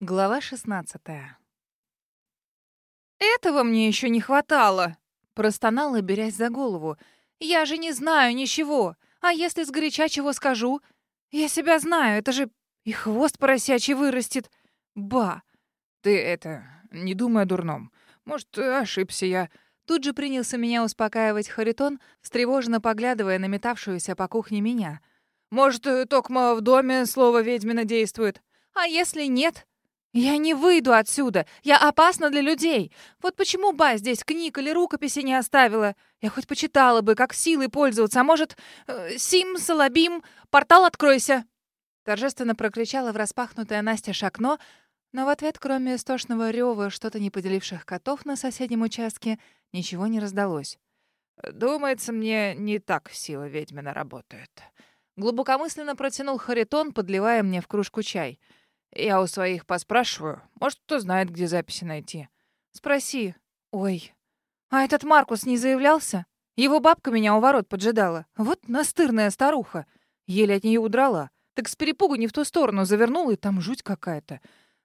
Глава 16 «Этого мне еще не хватало!» Простонала, берясь за голову. «Я же не знаю ничего! А если сгоряча чего скажу? Я себя знаю, это же и хвост поросячий вырастет! Ба!» «Ты это, не думай о дурном. Может, ошибся я...» Тут же принялся меня успокаивать Харитон, встревоженно поглядывая на метавшуюся по кухне меня. «Может, токмо в доме слово ведьмина действует?» «А если нет?» «Я не выйду отсюда! Я опасна для людей! Вот почему ба здесь книг или рукописи не оставила? Я хоть почитала бы, как силой пользоваться, а может, э, Сим, Салабим, портал откройся!» Торжественно прокричала в распахнутое Настя окно, но в ответ, кроме истошного рева что-то не поделивших котов на соседнем участке, ничего не раздалось. «Думается, мне не так сила ведьмина работает». Глубокомысленно протянул Харитон, подливая мне в кружку чай — я у своих поспрашиваю. Может, кто знает, где записи найти. Спроси. Ой. А этот Маркус не заявлялся? Его бабка меня у ворот поджидала. Вот настырная старуха. Еле от нее удрала. Так с перепугу не в ту сторону завернула, и там жуть какая-то.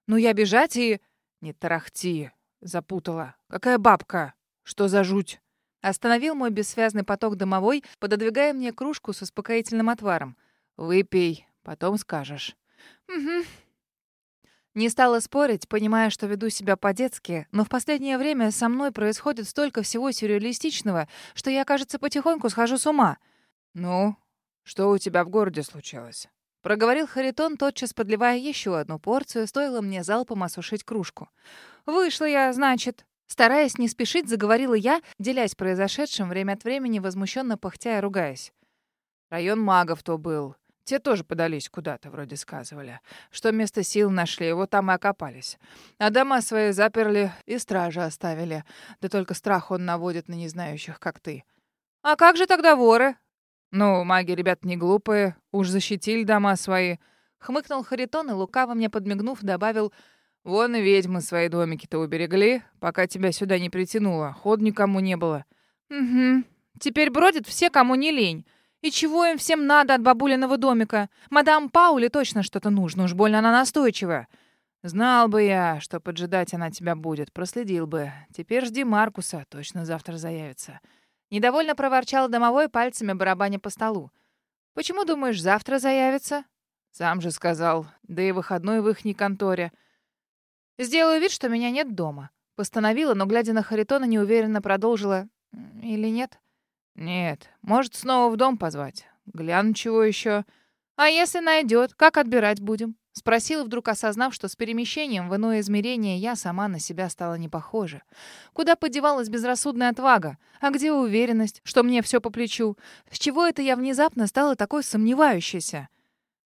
Ну, я бежать и... Не тарахти. Запутала. Какая бабка? Что за жуть? Остановил мой бессвязный поток домовой, пододвигая мне кружку с успокоительным отваром. Выпей, потом скажешь. Угу. Не стала спорить, понимая, что веду себя по-детски, но в последнее время со мной происходит столько всего сюрреалистичного, что я, кажется, потихоньку схожу с ума. «Ну, что у тебя в городе случилось?» Проговорил Харитон, тотчас подливая еще одну порцию, стоило мне залпом осушить кружку. «Вышла я, значит». Стараясь не спешить, заговорила я, делясь произошедшим, время от времени возмущенно пыхтя и ругаясь. «Район магов то был. Те тоже подались куда-то, вроде сказывали. Что место сил нашли, его там и окопались. А дома свои заперли и стражи оставили. Да только страх он наводит на незнающих, как ты. А как же тогда воры? Ну, маги, ребят, не глупые. Уж защитили дома свои. Хмыкнул Харитон и, лукаво мне подмигнув, добавил... Вон и ведьмы свои домики-то уберегли, пока тебя сюда не притянуло. Ход никому не было. Угу. Теперь бродят все, кому не лень. И чего им всем надо от бабулиного домика? Мадам Паули точно что-то нужно, уж больно она настойчивая. Знал бы я, что поджидать она тебя будет, проследил бы. Теперь жди Маркуса, точно завтра заявится. Недовольно проворчал домовой пальцами барабаня по столу. Почему думаешь, завтра заявится? Сам же сказал, да и выходной в ихней конторе. Сделаю вид, что меня нет дома. Постановила, но, глядя на Харитона, неуверенно продолжила. Или нет? Нет, может, снова в дом позвать. Гляну, чего еще. А если найдет, как отбирать будем? Спросила, вдруг осознав, что с перемещением в иное измерение я сама на себя стала не похожа. Куда подевалась безрассудная отвага? А где уверенность, что мне все по плечу? С чего это я внезапно стала такой сомневающейся?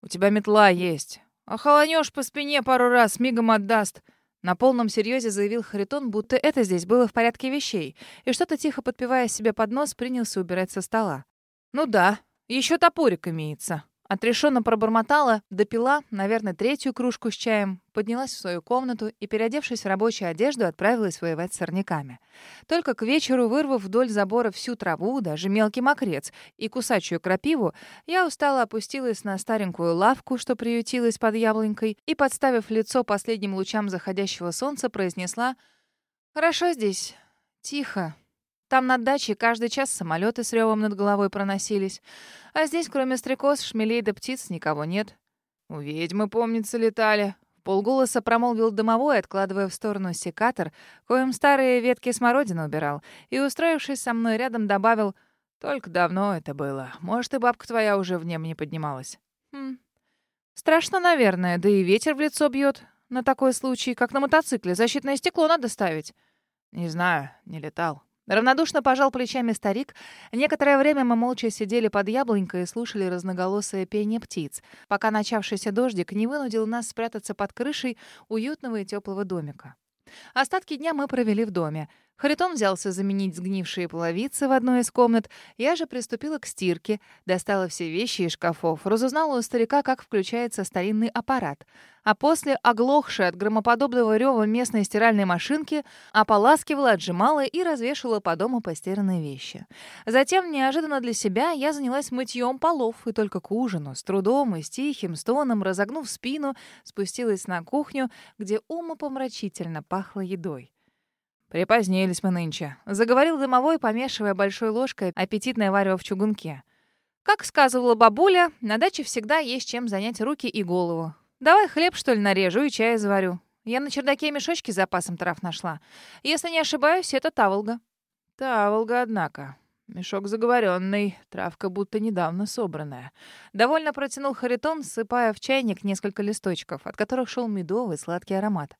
У тебя метла есть. Охолонешь по спине пару раз, мигом отдаст. На полном серьезе заявил Харитон, будто это здесь было в порядке вещей, и что-то тихо подпевая себе под нос, принялся убирать со стола. «Ну да, еще топорик имеется». Отрешенно пробормотала, допила, наверное, третью кружку с чаем, поднялась в свою комнату и, переодевшись в рабочую одежду, отправилась воевать с сорняками. Только к вечеру, вырвав вдоль забора всю траву, даже мелкий мокрец и кусачую крапиву, я устало опустилась на старенькую лавку, что приютилась под яблонькой, и, подставив лицо последним лучам заходящего солнца, произнесла «Хорошо здесь, тихо». Там над дачей каждый час самолеты с ревом над головой проносились. А здесь, кроме стрекоз, шмелей да птиц, никого нет. У ведьмы, помнится, летали. Полголоса промолвил домовой, откладывая в сторону секатор, коим старые ветки смородины убирал, и, устроившись со мной рядом, добавил «Только давно это было. Может, и бабка твоя уже в небо не поднималась». «Хм. Страшно, наверное, да и ветер в лицо бьет. На такой случай, как на мотоцикле, защитное стекло надо ставить». «Не знаю, не летал». Равнодушно пожал плечами старик. Некоторое время мы молча сидели под яблонькой и слушали разноголосое пение птиц, пока начавшийся дождик не вынудил нас спрятаться под крышей уютного и теплого домика. Остатки дня мы провели в доме. Харитон взялся заменить сгнившие половицы в одной из комнат. Я же приступила к стирке, достала все вещи из шкафов, разузнала у старика, как включается старинный аппарат. А после, оглохшая от громоподобного рева местной стиральной машинки, ополаскивала, отжимала и развешивала по дому постиранные вещи. Затем, неожиданно для себя, я занялась мытьем полов, и только к ужину, с трудом и с тихим стоном, разогнув спину, спустилась на кухню, где умопомрачительно пахло едой. «Припозднились мы нынче», — заговорил домовой, помешивая большой ложкой аппетитное варево в чугунке. Как сказывала бабуля, на даче всегда есть чем занять руки и голову. Давай хлеб, что ли, нарежу и чай заварю. Я на чердаке мешочки с запасом трав нашла. Если не ошибаюсь, это таволга. Таволга, однако. Мешок заговоренный, травка будто недавно собранная. Довольно протянул Харитон, сыпая в чайник несколько листочков, от которых шел медовый сладкий аромат.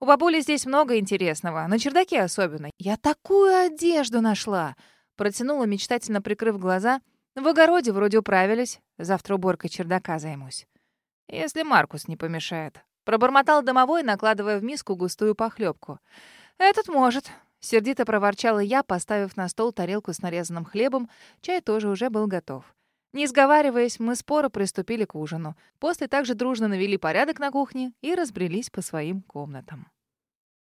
У бабули здесь много интересного, на чердаке особенно. Я такую одежду нашла!» Протянула, мечтательно прикрыв глаза. «В огороде вроде управились. Завтра уборкой чердака займусь». «Если Маркус не помешает». Пробормотал домовой, накладывая в миску густую похлебку. «Этот может», — сердито проворчала я, поставив на стол тарелку с нарезанным хлебом. Чай тоже уже был готов. Не сговариваясь, мы споро приступили к ужину. После также дружно навели порядок на кухне и разбрелись по своим комнатам.